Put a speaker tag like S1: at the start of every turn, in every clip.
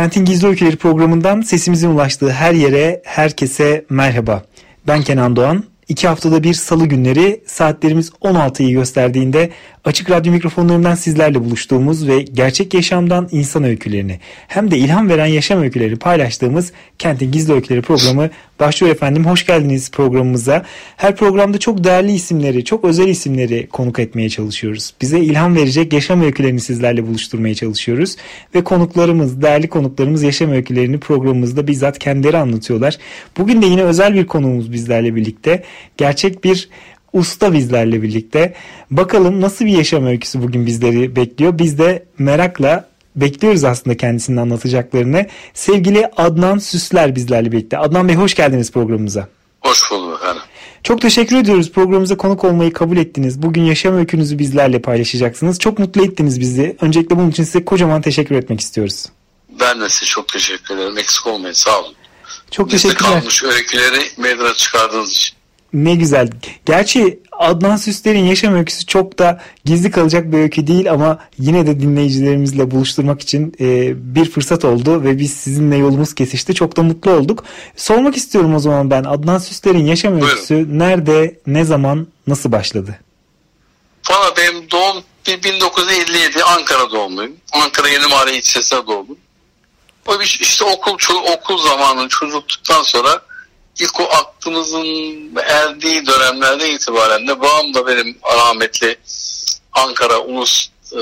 S1: Kentin Gizli Öyküleri programından sesimizin ulaştığı her yere, herkese merhaba. Ben Kenan Doğan. İki haftada bir salı günleri saatlerimiz 16'yı gösterdiğinde açık radyo mikrofonlarından sizlerle buluştuğumuz ve gerçek yaşamdan insan öykülerini hem de ilham veren yaşam öyküleri paylaştığımız Kentin Gizli Öyküleri programı başlıyor efendim. Hoş geldiniz programımıza. Her programda çok değerli isimleri, çok özel isimleri konuk etmeye çalışıyoruz. Bize ilham verecek yaşam öykülerini sizlerle buluşturmaya çalışıyoruz. Ve konuklarımız, değerli konuklarımız yaşam öykülerini programımızda bizzat kendileri anlatıyorlar. Bugün de yine özel bir konuğumuz bizlerle birlikte. Gerçek bir usta bizlerle birlikte. Bakalım nasıl bir yaşam öyküsü bugün bizleri bekliyor. Biz de merakla bekliyoruz aslında kendisinin anlatacaklarını. Sevgili Adnan Süsler bizlerle birlikte. Adnan Bey hoş geldiniz programımıza.
S2: Hoş bulduk efendim.
S1: Çok teşekkür ediyoruz programımıza konuk olmayı kabul ettiniz. Bugün yaşam öykünüzü bizlerle paylaşacaksınız. Çok mutlu ettiniz bizi. Öncelikle bunun için size kocaman teşekkür etmek istiyoruz.
S2: Ben de size çok teşekkür ederim. Eksik olmayın. Sağ olun.
S1: Çok
S2: Bizde
S1: teşekkürler.
S2: kalmış öyküleri meydana çıkardığınız için.
S1: Ne güzel. Gerçi Adnan Süsler'in yaşam öyküsü çok da gizli kalacak bir öykü değil ama yine de dinleyicilerimizle buluşturmak için e, bir fırsat oldu ve biz sizinle yolumuz kesişti. Çok da mutlu olduk. Sormak istiyorum o zaman ben Adnan Süsler'in yaşam
S2: Buyurun.
S1: öyküsü nerede, ne zaman, nasıl başladı?
S2: Valla benim doğum bir 1957 Ankara doğumluyum. Ankara Yeni Mahalle İlçesi'ne doğdum. O işte okul okul zamanı çocukluktan sonra ilk o aklımızın erdiği dönemlerde itibaren de babam da benim rahmetli Ankara Ulus e,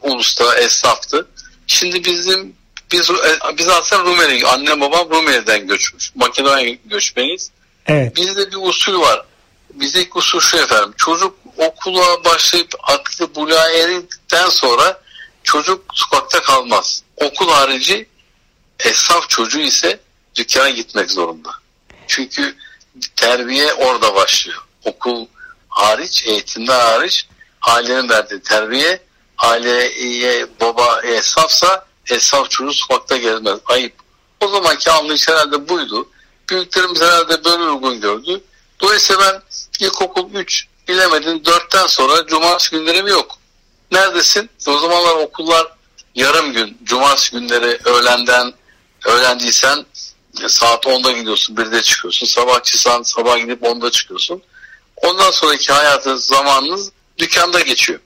S2: Ulus'ta esnaftı. Şimdi bizim biz e, biz aslında Rumeli, annem babam Rumeli'den göçmüş. Makedonya göçmeniyiz.
S1: Evet.
S2: Bizde bir usul var. Bizdeki usul şu efendim. Çocuk okula başlayıp aklı buluğa erildikten sonra çocuk sokakta kalmaz. Okul harici esnaf çocuğu ise dükkana gitmek zorunda. Çünkü terbiye orada başlıyor. Okul hariç, eğitimde hariç ailenin verdiği terbiye aileye baba esnafsa esnaf çocuğu sokakta gezmez. Ayıp. O zamanki anlayış herhalde buydu. Büyüklerimiz herhalde böyle uygun gördü. Dolayısıyla ben ilkokul 3 bilemedin 4'ten sonra cumartesi günlerim yok. Neredesin? O zamanlar okullar yarım gün. Cumartesi günleri öğlenden öğlendiysen saat 10'da gidiyorsun, 1'de çıkıyorsun. Sabahçıysan sabah gidip 10'da çıkıyorsun. Ondan sonraki hayatı zamanınız dükkanda geçiyor.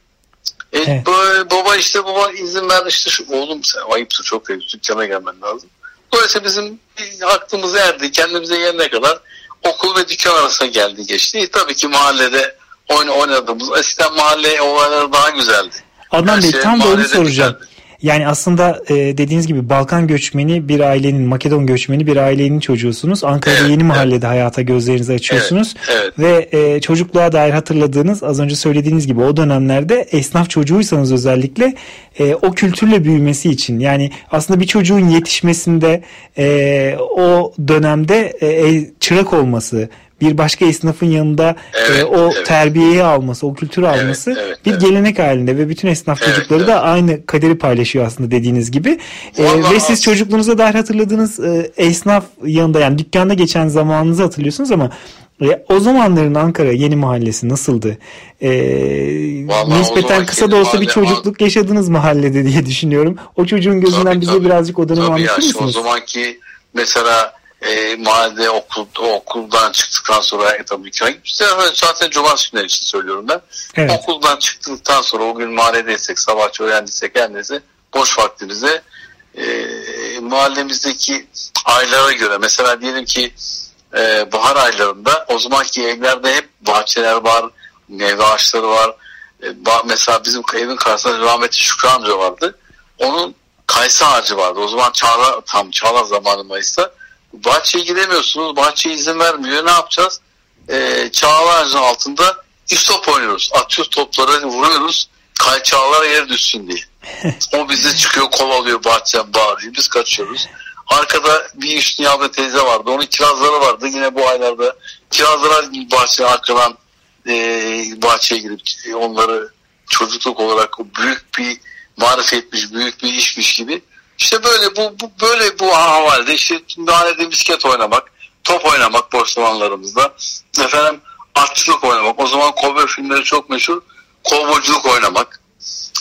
S2: E,
S1: Evet.
S2: böyle baba işte baba izin ver işte şu oğlum sen ayıptır çok ayıp dükkana gelmen lazım. Dolayısıyla bizim aklımız erdi kendimize gelene kadar okul ve dükkan arasında geldi geçti. E, tabii ki mahallede oyun oynadığımız eskiden mahalle olayları daha güzeldi.
S1: Adnan
S2: Her
S1: Bey
S2: şey
S1: tam da onu soracağım.
S2: güzeldi.
S1: Yani aslında e, dediğiniz gibi Balkan göçmeni bir ailenin, Makedon göçmeni bir ailenin çocuğusunuz. Ankara'da
S2: Evet,
S1: yeni
S2: evet.
S1: mahallede hayata gözlerinizi açıyorsunuz.
S2: Evet,
S1: Ve e, çocukluğa dair hatırladığınız az önce söylediğiniz gibi o dönemlerde esnaf çocuğuysanız özellikle e, o kültürle büyümesi için yani aslında bir çocuğun yetişmesinde e, o dönemde e, çırak olması bir başka esnafın yanında e,
S2: Evet,
S1: o
S2: evet.
S1: terbiyeyi alması, o kültürü
S2: Evet,
S1: alması
S2: evet,
S1: bir
S2: evet.
S1: gelenek halinde ve bütün esnaf
S2: Evet,
S1: çocukları da aynı kaderi paylaşıyor aslında dediğiniz gibi. E, ve siz çocukluğunuza dair hatırladığınız e, esnaf yanında yani dükkanda geçen zamanınızı hatırlıyorsunuz ama e, o zamanların Ankara yeni mahallesi nasıldı? E,
S2: Vallahi
S1: nispeten kısa da olsa bir çocukluk yaşadınız mahallede diye düşünüyorum. O çocuğun gözünden
S2: Tabii,
S1: bize
S2: tabii.
S1: birazcık o dönemi
S2: Tabii ya,
S1: anlatır
S2: işte o
S1: mısınız?
S2: zamanki mesela e, mahallede okul, okuldan çıktıktan sonra e, tabii ki zaten, zaten cumartesi günleri için söylüyorum ben.
S1: Evet.
S2: Okuldan çıktıktan sonra o gün mahalledeysek, sabahçı öğrendiysek her neyse boş vaktimizde e, mahallemizdeki aylara göre mesela diyelim ki e, bahar aylarında o zamanki evlerde hep bahçeler var, meyve ağaçları var. E, ba- mesela bizim evin karşısında rahmetli Şükrü amca vardı. Onun kayısı ağacı vardı. O zaman çağla, tam çağla zamanı Mayıs'ta. Bahçeye gidemiyorsunuz. Bahçeye izin vermiyor. Ne yapacağız? Ee, çağla ağacının altında istop oynuyoruz. Atıyoruz topları vuruyoruz. Kay çağlar yere düşsün diye. o bizi çıkıyor kovalıyor bahçeden bağırıyor. Biz kaçıyoruz. Arkada bir Hüsnü abla teyze vardı. Onun kirazları vardı. Yine bu aylarda kirazlara bahçe arkadan e, bahçeye girip onları çocukluk olarak büyük bir marifetmiş, büyük bir işmiş gibi. İşte böyle bu, bu böyle bu havalde işte mahallede bisiklet oynamak, top oynamak boş zamanlarımızda. Efendim atçılık oynamak. O zaman kovboy filmleri çok meşhur. Kovboyculuk oynamak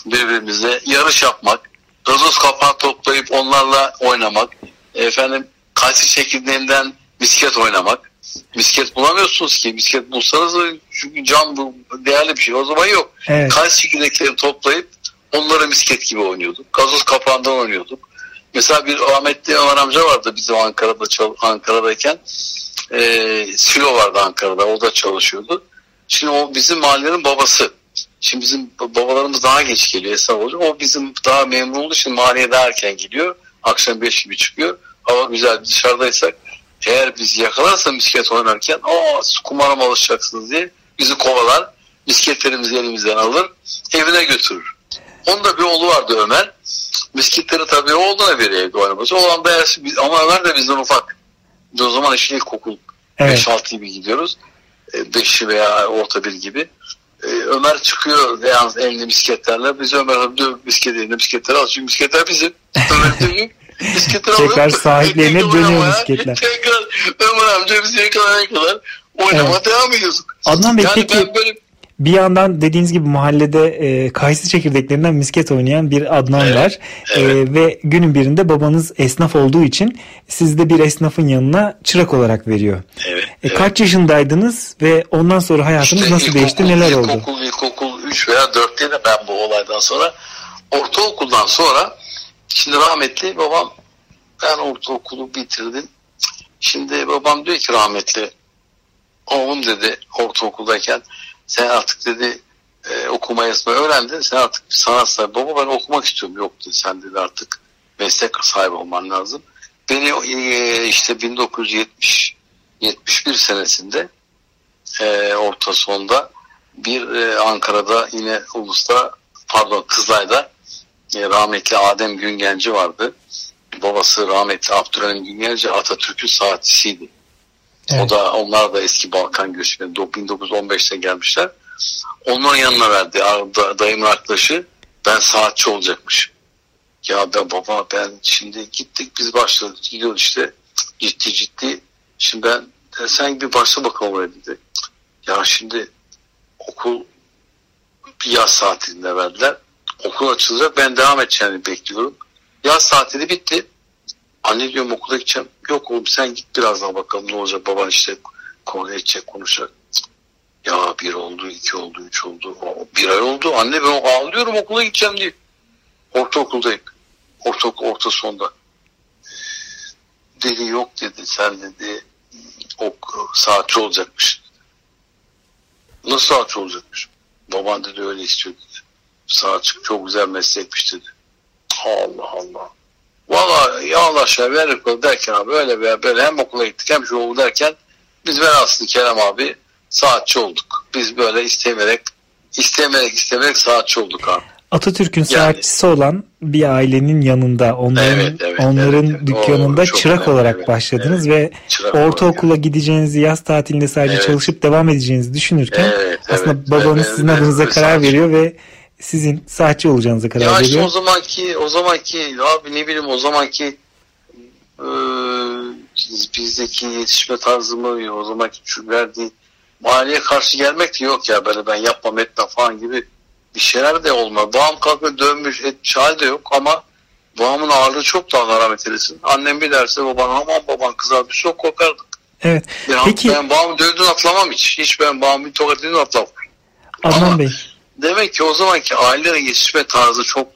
S2: birbirimizle. Yarış yapmak. Gazoz kapağı toplayıp onlarla oynamak. Efendim kalsi çekirdeğinden bisiklet oynamak. Bisiklet bulamıyorsunuz ki. Bisiklet bulsanız çünkü cam bu değerli bir şey. O zaman yok. Evet. Kalsi çekirdekleri toplayıp onları bisiklet gibi oynuyorduk. Gazoz kapağından oynuyorduk. Mesela bir rahmetli Ömer amca vardı bizim Ankara'da Ankara'dayken. E, Silo vardı Ankara'da. O da çalışıyordu. Şimdi o bizim mahallenin babası. Şimdi bizim babalarımız daha geç geliyor esnaf olacak. O bizim daha memnun olduğu için mahalleye daha erken geliyor. Akşam 5 gibi çıkıyor. Hava güzel dışarıdaysak eğer biz yakalarsa bisiklet oynarken aa kumara mı alışacaksınız diye bizi kovalar. Bisikletlerimizi elimizden alır. Evine götürür. Onda bir oğlu vardı Ömer. Bisikletleri tabii oğluna veriyor evde oynaması. Oğlan da ama Ömer de bizden ufak. Biz o zaman işte ilkokul evet. 5-6 gibi gidiyoruz. 5 e, veya orta bir gibi. E, Ömer çıkıyor yalnız elinde bisikletlerle. Biz Ömer abi diyor bisiklet elinde bisikletleri al. Çünkü bisikletler bizim. Ömer diyor
S1: bisikletleri alıyor. Tekrar sahiplerine dönüyor bisikletler. Tekrar
S2: Ömer amca bizi yakalayana kadar oynamaya evet. devam ediyoruz.
S1: Adnan Bey yani peki ben böyle bir yandan dediğiniz gibi mahallede e, kayısı çekirdeklerinden misket oynayan bir Adnan evet, var. Evet. E, ve günün birinde babanız esnaf olduğu için sizi de bir esnafın yanına çırak olarak veriyor. Evet, e, evet. Kaç yaşındaydınız ve ondan sonra hayatınız işte nasıl değişti neler oldu?
S2: İlkokul, ilkokul 3 veya 4'te de ben bu olaydan sonra ortaokuldan sonra şimdi rahmetli babam ben ortaokulu bitirdim. Şimdi babam diyor ki rahmetli oğlum dedi ortaokuldayken sen artık dedi e, okuma yazma öğrendin. Sen artık sanat sahibi. Baba ben okumak istiyorum. Yok dedi. Sen dedi artık meslek sahibi olman lazım. Beni e, işte 1970 71 senesinde e, orta sonda bir e, Ankara'da yine Ulus'ta pardon Kızılay'da e, rahmetli Adem Güngenci vardı. Babası rahmetli Abdurrahim Güngenci Atatürk'ün saatçisiydi. Evet. O da onlar da eski Balkan göçmeni 1915'te gelmişler. Onların yanına verdi dayımın arkadaşı. Ben saatçi olacakmış. Ya ben baba ben şimdi gittik biz başladık gidiyoruz işte ciddi ciddi. Şimdi ben sen bir başla bakalım oraya dedi. Ya şimdi okul bir yaz tatilinde verdiler. Okul açılacak ben devam edeceğini bekliyorum. Yaz tatili bitti. Anne diyorum okula gideceğim. Yok oğlum sen git biraz daha bakalım ne olacak. Baban işte konu edecek konuşacak. Ya bir oldu, iki oldu, üç oldu. Bir ay oldu. Anne ben ağlıyorum okula gideceğim diye. Ortaokuldayım. Orta, orta sonda. Dedi yok dedi sen dedi ok, saatçi olacakmış. Nasıl saatçi olacakmış? Baban dedi öyle istiyor dedi. Saatçi çok güzel meslekmiş dedi. Allah Allah. Valla ya Allah aşağı ver okulu derken abi öyle veya böyle hem okula gittik hem şu oldu derken biz ben aslında Kerem abi saatçi olduk. Biz böyle istemeyerek istemeyerek istemeyerek saatçi olduk abi.
S1: Atatürk'ün yani, saatçisi olan bir ailenin yanında onların evet, evet, onların evet, dükkanında o, çırak önemli, olarak evet, başladınız evet, ve çırak ortaokula yani. gideceğinizi yaz tatilinde sadece evet. çalışıp devam edeceğinizi düşünürken evet, aslında evet, babanız evet, sizin adınıza evet, karar veriyor ve sizin saatçi olacağınıza karar ya işte
S2: o zamanki o zamanki abi ne bileyim o zamanki e, bizdeki yetişme tarzı mı o zamanki verdiği mahalleye karşı gelmek de yok ya böyle ben yapmam etmem falan gibi bir şeyler de olma. Babam kalkıp dönmüş etmiş hal de yok ama babamın ağırlığı çok daha rahmet eylesin. Annem bir derse baban aman baban kızar biz çok korkardık.
S1: Evet.
S2: Ben, Peki. Ben babamı dövdüğünü atlamam hiç. Hiç ben babamın tokatını atlamam.
S1: Adnan Bey
S2: demek ki o zamanki ailelerin yetişme tarzı çok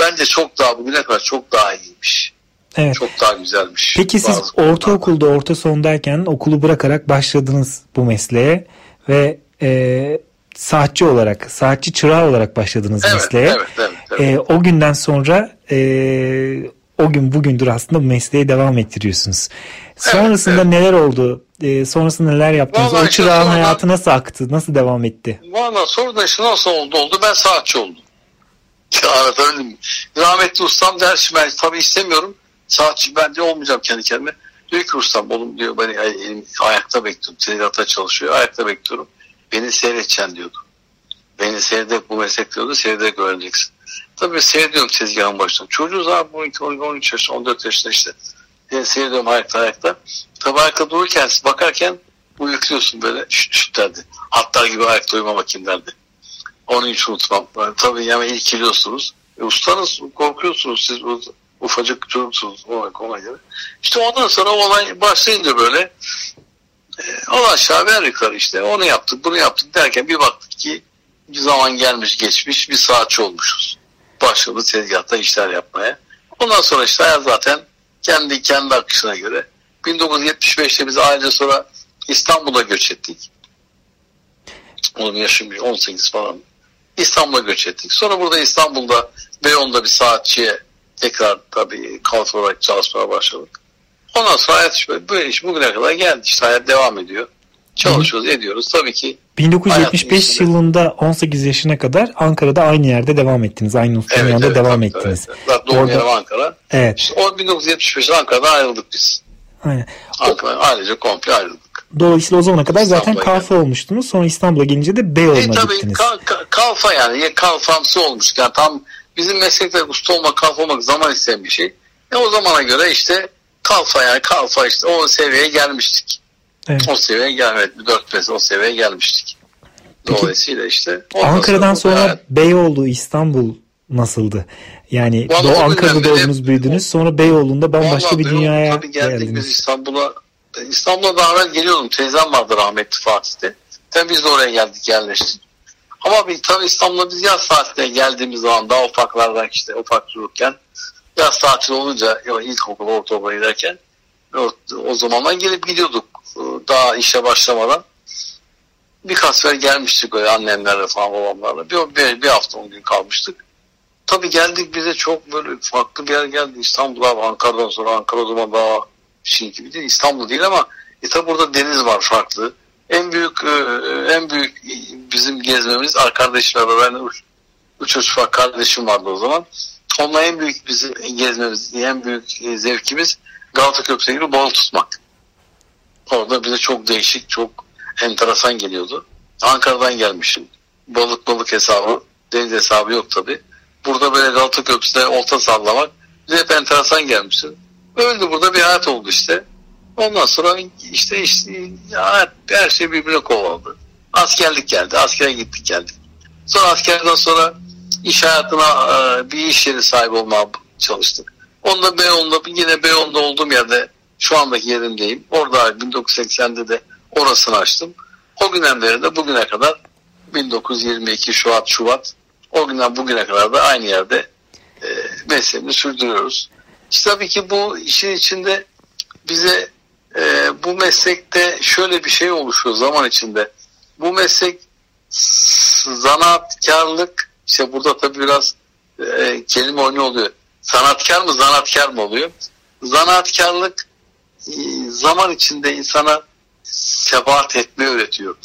S2: bence çok daha bugüne kadar çok daha iyiymiş. Evet. Çok daha güzelmiş.
S1: Peki siz ortaokulda orta sondayken okulu bırakarak başladınız bu mesleğe ve e, saatçi olarak, saatçi çırağı olarak başladınız evet, mesleğe. Evet, evet, evet. E, o günden sonra e, o gün bugündür aslında bu mesleğe devam ettiriyorsunuz. Sonrasında evet, evet. neler oldu? E, sonrasında neler yaptınız? Vallahi o çırağın işte hayatı nasıl aktı? Nasıl devam etti?
S2: Valla sonradan işte nasıl oldu oldu? Ben saatçi oldum. Anlatabildim mi? Rahmetli ustam der ben tabii istemiyorum. Saatçi ben de olmayacağım kendi kendime. Diyor ki ustam oğlum diyor beni elim, ayakta bekliyorum. Tezgahta çalışıyor. Ayakta bekliyorum. Beni seyredeceksin diyordu. Beni seyrederek bu meslek diyordu. Seyrederek öğreneceksin. Tabii seyrediyorum tezgahın başında. Çocuğuz abi 12, 12 13 yaşında 14 yaşında işte. Yani seyrediyorum ayakta ayakta. Tabii ayakta dururken bakarken uyukluyorsun böyle şut şut derdi. Hatlar gibi ayakta uyumamak kim derdi. Onu hiç unutmam. Yani tabii yani ilgiliyorsunuz. E, ustanız korkuyorsunuz siz ufacık çocuksunuz ona, ona göre. İşte ondan sonra olay başlayınca böyle e, o aşağı ver yukarı işte onu yaptık bunu yaptık derken bir baktık ki bir zaman gelmiş geçmiş bir saatçi olmuşuz. Başladı tezgahta işler yapmaya. Ondan sonra işte hayat zaten kendi kendi akışına göre 1975'te biz ailece sonra İstanbul'a göç ettik. Onun yaşım 18 falan. İstanbul'a göç ettik. Sonra burada İstanbul'da Beyoğlu'nda bir saatçiye tekrar tabii kalf olarak çalışmaya başladık. Ondan sonra hayat işte böyle iş bugüne kadar geldi. İşte hayat devam ediyor. Çalışıyoruz, ediyoruz. Tabii ki
S1: 1975 yılında 18 yaşına kadar Ankara'da aynı yerde devam ettiniz. Aynı ustanın evet, yanında evet, devam tabii, ettiniz.
S2: Evet. Doğum Orada... yerim Ankara. Evet. İşte o 1975'te Ankara'dan ayrıldık biz. Aynen. Ankara, ailece komple ayrıldık.
S1: Dolayısıyla o zamana kadar zaten kalfa olmuştunuz. Sonra İstanbul'a gelince de Beyoğlu'na e, tabii, gittiniz.
S2: Tabii ka, kalfa yani. Ya kalfamsı olmuş. Yani tam bizim meslekte usta olmak, kalfa olmak zaman isteyen bir şey. E o zamana göre işte kalfa yani kalfa işte o seviyeye gelmiştik. Evet. O seviyeye gelmedik. 4-5 o seviyeye gelmiştik. Peki, Dolayısıyla işte.
S1: Ankara'dan sonra yani, Beyoğlu, İstanbul nasıldı? Yani Doğu Ankara'da doğdunuz büyüdünüz. Sonra Beyoğlu'nda bambaşka bir dünyaya
S2: tabii geldik geldiniz. biz İstanbul'a. İstanbul'a daha evvel geliyordum. Teyzem vardı rahmetli Fatih'te. Tabii biz de oraya geldik yerleştik. Ama bir tabii İstanbul'a biz yaz tatiline geldiğimiz zaman daha ufaklardan işte ufak çocukken yaz tatili olunca ilkokul, ortaokula giderken o, o zamandan gelip gidiyorduk daha işe başlamadan. Birkaç sefer gelmiştik öyle annemlerle falan babamlarla. Bir, bir, bir hafta on gün kalmıştık. Tabii geldik bize çok böyle farklı bir yer geldi. İstanbul'a Ankara'dan sonra Ankara o zaman daha şey gibi değil. İstanbul değil ama e tabi burada deniz var farklı. En büyük e, en büyük bizim gezmemiz arkadaşlarla ben üç, üç ufak kardeşim vardı o zaman. Onunla en büyük bizim gezmemiz, en büyük e, zevkimiz Galata Köprüsü'ne girip balık tutmak. Orada bize çok değişik, çok enteresan geliyordu. Ankara'dan gelmişim. Balık balık hesabı, deniz hesabı yok tabi. Burada böyle Galata Köprüsü'ne olta sallamak bize hep enteresan gelmişti. Öldü burada bir hayat oldu işte. Ondan sonra işte, işte hayat, her şey birbirine kovaladı. Askerlik geldi. Askere gittik geldik. Sonra askerden sonra iş hayatına e, bir iş yeri sahibi olmaya çalıştık. Onda Beyoğlu'nda yine Beyoğlu'nda olduğum yerde şu andaki yerimdeyim. Orada 1980'de de orasını açtım. O günden beri de bugüne kadar 1922 Şubat Şubat o günden bugüne kadar da aynı yerde e, mesleğimizi sürdürüyoruz. İşte tabii ki bu işin içinde bize e, bu meslekte şöyle bir şey oluşuyor zaman içinde. Bu meslek zanaatkarlık işte burada tabii biraz e, kelime oyunu oluyor. Sanatkar mı zanatkar mı oluyor? Zanaatkarlık zaman içinde insana sebat etme öğretiyor.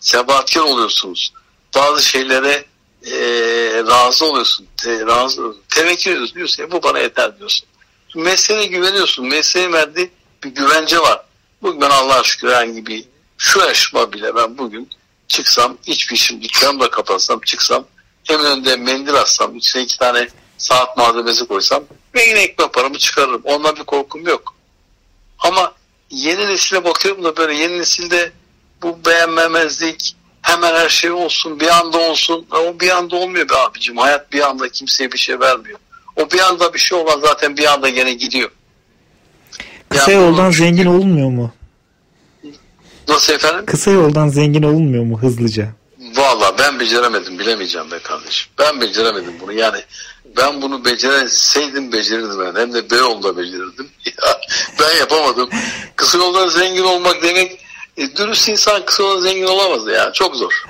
S2: Sebatkar oluyorsunuz. Bazı şeylere e, razı oluyorsun. Te, razı, tevekkül ediyorsun. Diyorsun ya bu bana yeter diyorsun. Mesleğine güveniyorsun. Mesleğin verdiği bir güvence var. Bugün ben Allah'a şükür herhangi bir şu yaşıma bile ben bugün çıksam hiçbir işim dükkanımı da kapatsam çıksam hemen önünde mendil atsam içine iki tane saat malzemesi koysam ve yine ekmek paramı çıkarırım. Ondan bir korkum yok. Ama yeni nesile bakıyorum da böyle yeni nesilde bu beğenmemezlik hemen her şey olsun bir anda olsun. O bir anda olmuyor be abicim. Hayat bir anda kimseye bir şey vermiyor. O bir anda bir şey olan zaten bir anda gene gidiyor.
S1: Kısa yani yoldan çünkü... zengin olmuyor mu?
S2: Nasıl efendim?
S1: Kısa yoldan zengin olunmuyor mu hızlıca?
S2: Ben beceremedim bilemeyeceğim be kardeşim. Ben beceremedim bunu yani ben bunu becerseydim becerirdim ben. Hem de Beyoğlu'da becerirdim. ben yapamadım. Kısa yoldan zengin olmak demek e, dürüst insan kısa yoldan zengin olamaz ya. Çok zor.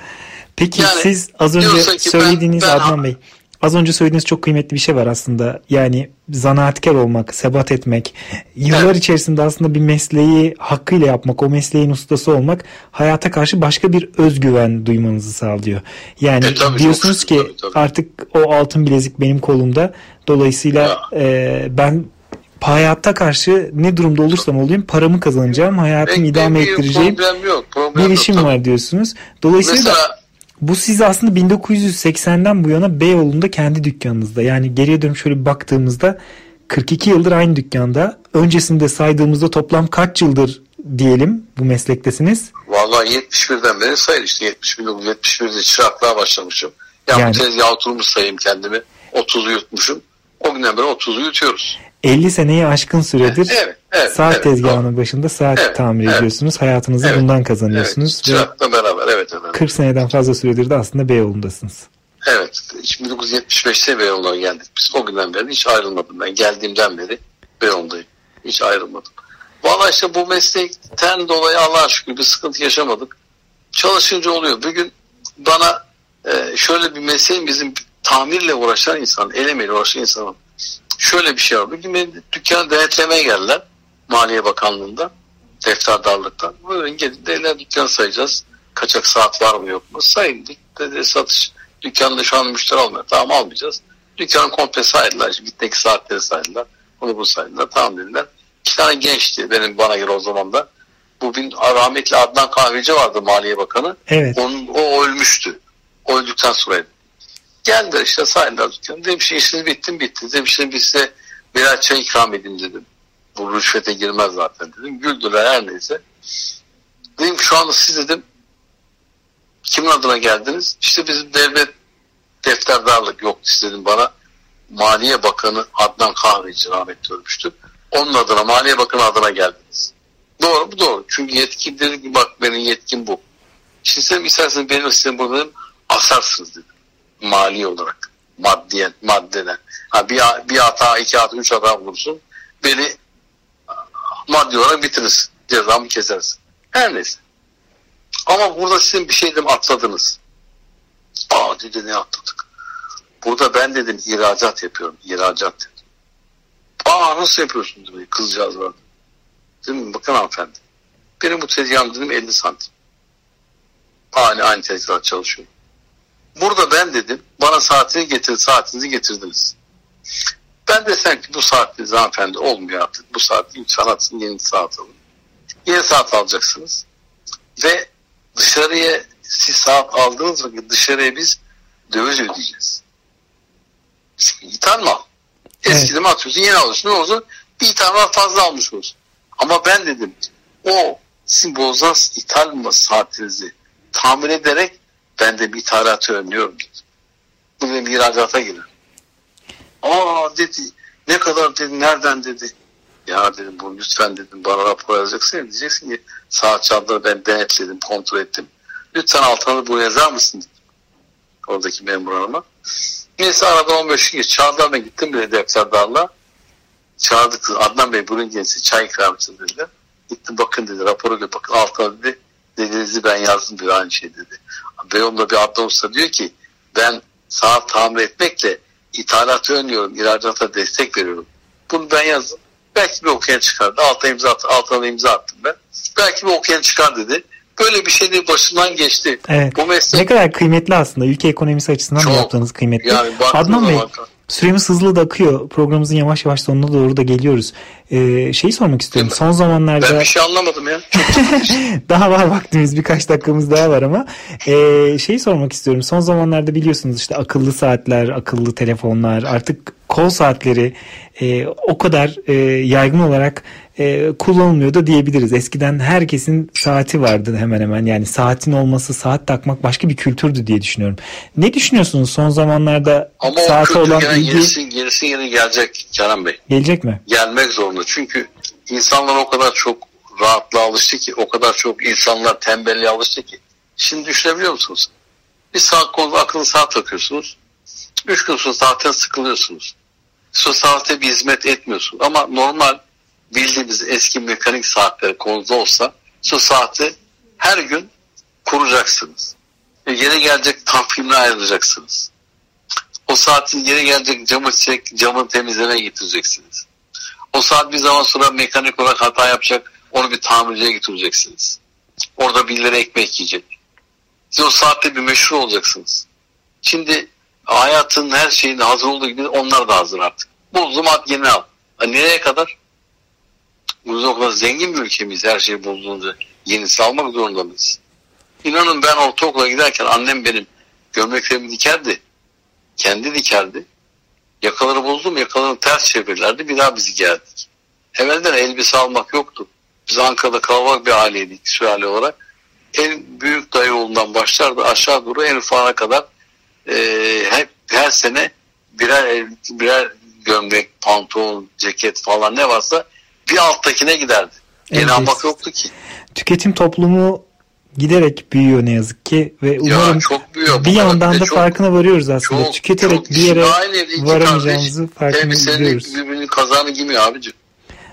S1: Peki yani, siz az önce söylediğiniz ben, ben, Adnan Bey az önce söylediğiniz çok kıymetli bir şey var aslında. Yani zanaatkar olmak, sebat etmek, yıllar içerisinde aslında bir mesleği hakkıyla yapmak, o mesleğin ustası olmak hayata karşı başka bir özgüven duymanızı sağlıyor. Yani e, tabii, diyorsunuz ki tabii, tabii. artık o altın bilezik benim kolumda. Dolayısıyla e, ben hayatta karşı ne durumda olursam olayım paramı kazanacağım, hayatımı idame ettireceğim
S2: problem yok, problem
S1: bir işim yok, var diyorsunuz. Dolayısıyla Mesela, bu siz aslında 1980'den bu yana Beyoğlu'nda kendi dükkanınızda. Yani geriye dönüp şöyle bir baktığımızda 42 yıldır aynı dükkanda. Öncesinde saydığımızda toplam kaç yıldır diyelim bu meslektesiniz?
S2: Vallahi 71'den beri sayın işte 71 71'de çıraklığa başlamışım. Ya yani, bu tezgaha oturmuş sayayım kendimi. 30'u yutmuşum. O günden beri 30'u yutuyoruz.
S1: 50 seneyi aşkın süredir evet, evet, saat evet, tezgahının doğru. başında saat evet, tamir evet, ediyorsunuz. Hayatınızı evet, bundan kazanıyorsunuz. Evet,
S2: çırakla beraber evet efendim.
S1: 40 seneden fazla süredir de aslında Beyoğlu'ndasınız.
S2: Evet. 1975'te Beyoğlu'na geldik. Biz o günden beri hiç ayrılmadım. Ben geldiğimden beri Beyoğlu'ndayım. Hiç ayrılmadım. Valla işte bu meslekten dolayı Allah'a şükür bir sıkıntı yaşamadık. Çalışınca oluyor. Bugün bana e, şöyle bir mesleğin bizim tamirle uğraşan insan, el emeğiyle uğraşan insanın şöyle bir şey var. Bugün beni dükkanı denetlemeye geldiler. Maliye Bakanlığı'nda. Defterdarlıktan. Buyurun gelin de dükkan sayacağız. Kaçak saat var mı yok mu? Sayın dedi satış. Dükkanda şu an müşteri almıyor. Tamam almayacağız. Dükkanı komple saydılar. İşte gitmek saatleri saydılar. Onu bu saydılar. Tamam dediler. İki tane gençti benim bana göre o zaman da. Bugün rahmetli Adnan Kahveci vardı Maliye Bakanı.
S1: Evet.
S2: Onun, o ölmüştü. O öldükten sonra Geldiler işte saydılar dükkanı. Demişler işiniz bitti mi bitti. Demişler biz size birer çay ikram edin dedim. Bu rüşvete girmez zaten dedim. Güldüler her neyse. Dedim şu anda siz dedim kimin adına geldiniz? İşte bizim devlet defterdarlık yok istedim bana. Maliye Bakanı Adnan Kahveci rahmetli ölmüştü. Onun adına Maliye Bakanı adına geldiniz. Doğru mu? Doğru. Çünkü yetkin dedi ki bak benim yetkim bu. Şimdi sen isterseniz benim sistemi burada dedim asarsınız dedim mali olarak maddiyen, maddeden. Ha, bir, bir hata, iki hata, üç hata bulursun. Beni maddi olarak bitirirsin. Cezamı kesersin. Her neyse. Ama burada sizin bir şeyden atladınız. Aa dedi ne atladık. Burada ben dedim ihracat yapıyorum. İhracat dedim. Aa nasıl yapıyorsun dedi kızcağız vardı. Dedim bakın hanımefendi. Benim bu tezgahım dedim 50 santim. Aynı aynı tezgah çalışıyorum. Burada ben dedim bana saatini getir, saatinizi getirdiniz. Ben desem ki bu saatte hanımefendi olmuyor artık. Bu saat lütfen atsın yeni saat alın. Yeni saat alacaksınız. Ve dışarıya siz saat aldığınız vakit dışarıya biz döviz ödeyeceğiz. İthal mal. Eskiden evet. atıyorsun yeni alıyorsun. Ne olsun? Bir ithal fazla almış olsun. Ama ben dedim o sizin bozan ithal saatinizi tamir ederek ben de bir ithalatı önlüyorum dedi. Bu benim ihracata girer. Aa dedi ne kadar dedi nereden dedi. Ya dedim bu lütfen dedim bana rapor yazacaksın diyeceksin ki saat çaldı ben denetledim kontrol ettim. Lütfen altına bu yazar mısın dedim. Oradaki memur hanıma. Neyse arada 15 gün ben gittim bile defterdarla. Çağırdık Adnan Bey buyurun gelsin çay ikram etsin dediler. Gittim bakın dedi raporu bakın altına dedi dediğinizi ben yazdım bir aynı şey dedi. Beyoğlu'nda bir Adnan Usta diyor ki ben saat tamir etmekle ithalatı önlüyorum, ihracata destek veriyorum. Bunu ben yazdım. Belki bir okuyan çıkardı. Alta imza, attı, altına imza attım ben. Belki bir okuyan çıkar dedi. Böyle bir şey de başından geçti.
S1: Evet. Bu meslek... Ne kadar kıymetli aslında. Ülke ekonomisi açısından Çok, yaptığınız kıymetli. Yani Adnan Bey, Süremiz hızlı da akıyor. Programımızın yavaş yavaş sonuna doğru da geliyoruz. Ee, şeyi sormak istiyorum. Son zamanlarda...
S2: Ben bir şey anlamadım ya.
S1: daha var vaktimiz. Birkaç dakikamız daha var ama. Ee, şeyi sormak istiyorum. Son zamanlarda biliyorsunuz işte akıllı saatler, akıllı telefonlar, artık kol saatleri e, o kadar e, yaygın olarak e, kullanılmıyor da diyebiliriz. Eskiden herkesin saati vardı hemen hemen. Yani saatin olması, saat takmak başka bir kültürdü diye düşünüyorum. Ne düşünüyorsunuz son zamanlarda
S2: Ama saate olan ilgi? Gerisi, gerisi yeni gelecek Kerem Bey.
S1: Gelecek mi?
S2: Gelmek zorunda. Çünkü insanlar o kadar çok rahatlığa alıştı ki, o kadar çok insanlar tembelliğe alıştı ki. Şimdi düşünebiliyor musunuz? Bir saat konu akıllı saat takıyorsunuz. Üç gün sonra zaten sıkılıyorsunuz. Sonra saate bir hizmet etmiyorsunuz. Ama normal bildiğimiz eski mekanik saatleri konuda olsa saati her gün kuracaksınız. Ve yeni gelecek tam filmle ayrılacaksınız. O saatin geri gelecek camı çek, camı temizlemeye getireceksiniz. O saat bir zaman sonra mekanik olarak hata yapacak, onu bir tamirciye getireceksiniz. Orada birileri ekmek yiyecek. Siz o saatte bir meşhur olacaksınız. Şimdi hayatın her şeyinde hazır olduğu gibi onlar da hazır artık. Buldum at yeni al. Ha, nereye kadar? Biz o kadar zengin bir ülkemiz her şeyi bulduğunda yenisi almak zorunda mıyız? İnanın ben ortaokula giderken annem benim gömleklerimi dikerdi. Kendi dikerdi. Yakaları bozdum yakalarını ters çevirirlerdi bir daha bizi giyerdik. Evvelden elbise almak yoktu. Biz Ankara'da kalabalık bir aileydik sülale olarak. En büyük dayı oğlundan başlardı aşağı doğru en ufağına kadar e, hep her sene birer birer gömlek, pantolon, ceket falan ne varsa bir alttakine giderdi. Yeni
S1: Evet.
S2: almak yoktu ki.
S1: Tüketim toplumu giderek büyüyor ne yazık ki ve umarım
S2: ya çok büyüyor.
S1: bir yandan
S2: Ve
S1: da
S2: çok-
S1: farkına varıyoruz aslında.
S2: çok-
S1: Tüketerek
S2: çok-
S1: bir yere varamayacağımızı
S2: elbiseleri
S1: biliyoruz.
S2: birbirinin kazağını giymiyor abicim.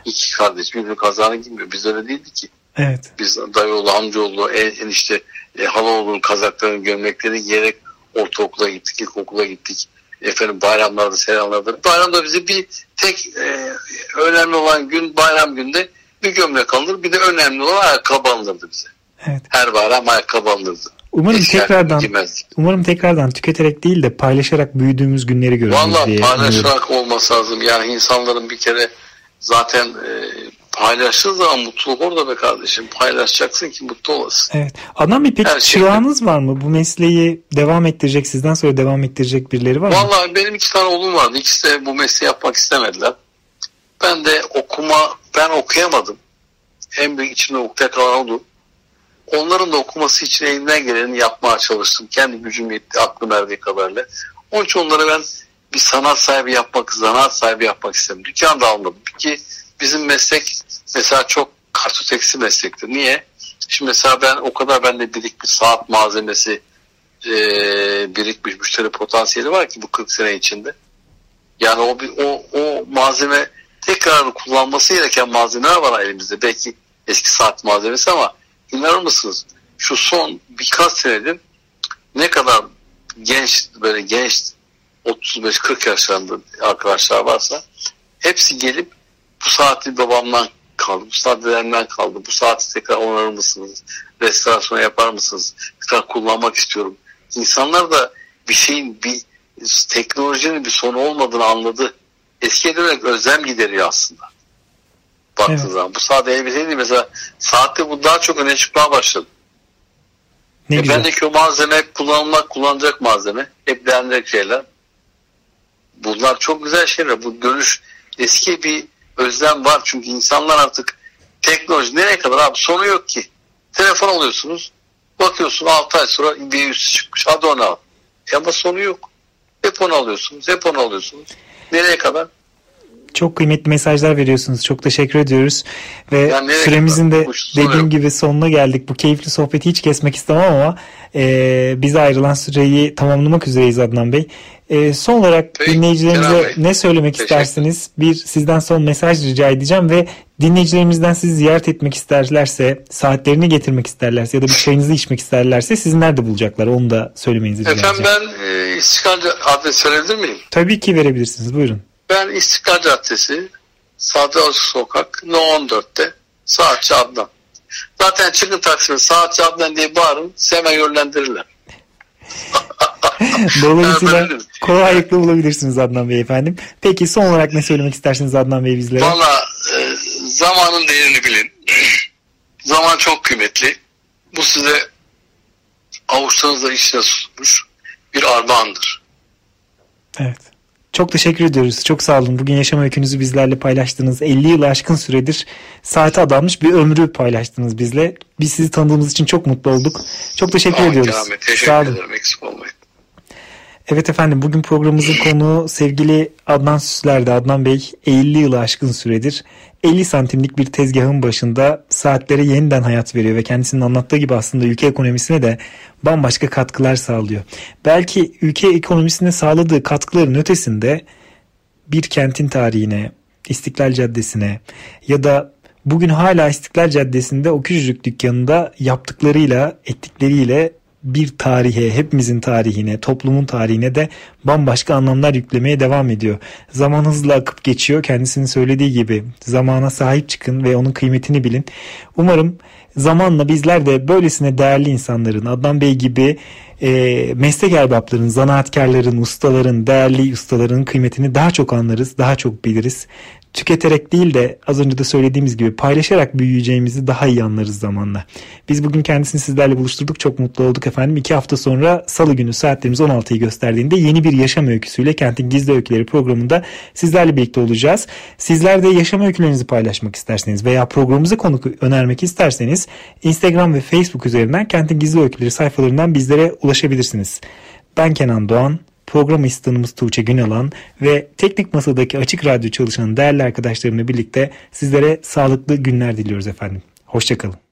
S2: İki kardeş birbirinin kazağını giymiyor. Biz öyle değildi ki.
S1: Evet.
S2: Biz dayıoğlu, amcaoğlu, en, enişte, e, halaoğlunun kazaklarını, gömleklerini giyerek ortaokula gittik, ilkokula gittik. Efendim bayramlarda, selamlarda. Bayramda bize bir tek e, önemli olan gün bayram günde bir gömlek alınır. Bir de önemli olan ayakkabı alınırdı bize.
S1: Evet.
S2: Her bayram ayakkabı alınırdı.
S1: Umarım
S2: Eski
S1: tekrardan umarım tekrardan tüketerek değil de paylaşarak büyüdüğümüz günleri görürüz
S2: Valla
S1: diye umuyorum.
S2: paylaşarak olması lazım. Yani insanların bir kere zaten e, paylaştığı zaman mutluluk orada be kardeşim. Paylaşacaksın ki mutlu olasın.
S1: Evet. Adnan Bey peki
S2: Her şey-
S1: çırağınız var mı? Bu mesleği devam ettirecek, sizden sonra devam ettirecek birileri var mı?
S2: Vallahi benim iki tane oğlum vardı. İkisi de bu mesleği yapmak istemediler. Ben de okuma, ben okuyamadım. En büyük içimde ukde kalan odur. Onların da okuması için elimden geleni yapmaya çalıştım. Kendi gücüm yetti, aklım erdiği kadarıyla. Onun için onları ben bir sanat sahibi yapmak, zanaat sahibi yapmak istedim. Dükkan da almadım. Ki bizim meslek mesela çok kartoteksi meslektir. Niye? Şimdi mesela ben o kadar bende birikmiş saat malzemesi e, birikmiş müşteri potansiyeli var ki bu 40 sene içinde. Yani o o o malzeme tekrar kullanması gereken malzemeler var elimizde. Belki eski saat malzemesi ama inanır mısınız? Şu son birkaç senedir ne kadar genç böyle genç 35-40 yaşlarında arkadaşlar varsa hepsi gelip bu saati babamdan kaldı, bu saat dedemden kaldı, bu saati tekrar onarır mısınız, restorasyon yapar mısınız, tekrar kullanmak istiyorum. İnsanlar da bir şeyin, bir teknolojinin bir sonu olmadığını anladı. Eskiye dönerek özlem gideriyor aslında. Baktığın
S1: Evet.
S2: zaman. Bu saat elbise değil mesela saatte bu daha çok öne çıkmaya başladı.
S1: Ne
S2: E
S1: güzel.
S2: bendeki o malzeme hep kullanılmak, kullanacak malzeme. Hep beğenilecek şeyler. Bunlar çok güzel şeyler. Bu dönüş eski bir özlem var. Çünkü insanlar artık teknoloji nereye kadar abi sonu yok ki. Telefon alıyorsunuz. Bakıyorsun 6 ay sonra bir üstü çıkmış. Hadi onu al. E ama sonu yok. Hep onu alıyorsunuz. Hep onu alıyorsunuz. Nereye kadar?
S1: Çok kıymetli mesajlar veriyorsunuz. Çok teşekkür ediyoruz. Ve
S2: Yani
S1: süremizin de dediğim gibi sonuna geldik. Bu keyifli sohbeti hiç kesmek istemem ama e, bize ayrılan süreyi tamamlamak üzereyiz Adnan Bey. E, son olarak
S2: Peki,
S1: dinleyicilerimize
S2: Bey.
S1: ne söylemek
S2: Teşekkür
S1: istersiniz? Bir sizden son mesaj rica edeceğim ve dinleyicilerimizden sizi ziyaret etmek isterlerse, saatlerini getirmek isterlerse ya da bir çayınızı içmek isterlerse sizi nerede bulacaklar? Onu da söylemenizi rica
S2: Efendim
S1: edeceğim.
S2: ben e, İstiklal adres verebilir miyim?
S1: Tabii ki verebilirsiniz. Buyurun.
S2: Ben İstiklal Caddesi Sadri Sokak No 14'te Saatçi Adnan. Zaten çıkın Taksim'e Saatçi Adnan diye bağırın size hemen yönlendirirler.
S1: Dolayısıyla kolaylıkla bulabilirsiniz Adnan Bey efendim. Peki son olarak ne söylemek istersiniz Adnan Bey bizlere?
S2: Valla e, zamanın değerini bilin. Zaman çok kıymetli. Bu size avuçlarınızla içine tutmuş bir armağandır.
S1: Evet. Çok teşekkür ediyoruz. Çok sağ olun. Bugün yaşam öykünüzü bizlerle paylaştınız. 50 yılı aşkın süredir saate adanmış bir ömrü paylaştınız bizle. Biz sizi tanıdığımız için çok mutlu olduk. Çok teşekkür
S2: Aman
S1: ediyoruz.
S2: Bey, Teşekkür
S1: Sağ olun.
S2: ederim. Eksik olmayın.
S1: Evet efendim bugün programımızın konuğu sevgili Adnan Süsler'de. Adnan Bey 50 yılı aşkın süredir 50 santimlik bir tezgahın başında saatlere yeniden hayat veriyor ve kendisinin anlattığı gibi aslında ülke ekonomisine de bambaşka katkılar sağlıyor. Belki ülke ekonomisine sağladığı katkıların ötesinde bir kentin tarihine, İstiklal Caddesi'ne ya da bugün hala İstiklal Caddesi'nde o küçücük dükkanında yaptıklarıyla, ettikleriyle bir tarihe, hepimizin tarihine, toplumun tarihine de bambaşka anlamlar yüklemeye devam ediyor. Zaman hızla akıp geçiyor. Kendisinin söylediği gibi zamana sahip çıkın ve onun kıymetini bilin. Umarım zamanla bizler de böylesine değerli insanların, Adnan Bey gibi e, meslek erbapların, zanaatkarların, ustaların, değerli ustaların kıymetini daha çok anlarız, daha çok biliriz tüketerek değil de az önce de söylediğimiz gibi paylaşarak büyüyeceğimizi daha iyi anlarız zamanla. Biz bugün kendisini sizlerle buluşturduk. Çok mutlu olduk efendim. İki hafta sonra salı günü saatlerimiz 16'yı gösterdiğinde yeni bir yaşam öyküsüyle Kentin Gizli Öyküleri programında sizlerle birlikte olacağız. Sizler de yaşam öykülerinizi paylaşmak isterseniz veya programımıza konuk önermek isterseniz Instagram ve Facebook üzerinden Kentin Gizli Öyküleri sayfalarından bizlere ulaşabilirsiniz. Ben Kenan Doğan. Program asistanımız Tuğçe Günalan ve teknik masadaki açık radyo çalışan değerli arkadaşlarımla birlikte sizlere sağlıklı günler diliyoruz efendim. Hoşçakalın.